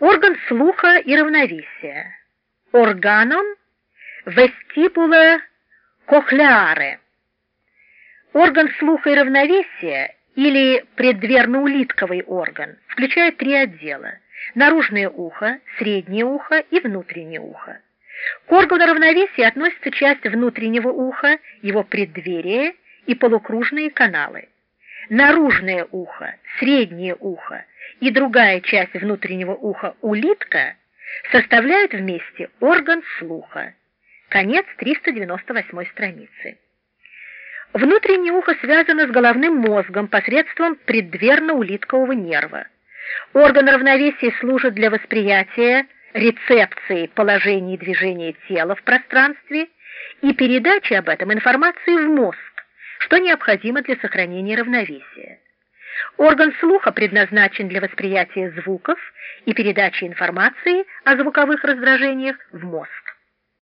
Орган слуха и равновесия. Органом вестибула кохлеаре. Орган слуха и равновесия или преддверно-улитковый орган включает три отдела: наружное ухо, среднее ухо и внутреннее ухо. К органу равновесия относится часть внутреннего уха, его преддверие и полукружные каналы. Наружное ухо, среднее ухо и другая часть внутреннего уха улитка составляют вместе орган слуха. Конец 398 страницы. Внутреннее ухо связано с головным мозгом посредством преддверно-улиткового нерва. Орган равновесия служит для восприятия рецепции положения и движения тела в пространстве и передачи об этом информации в мозг, что необходимо для сохранения равновесия. Орган слуха предназначен для восприятия звуков и передачи информации о звуковых раздражениях в мозг.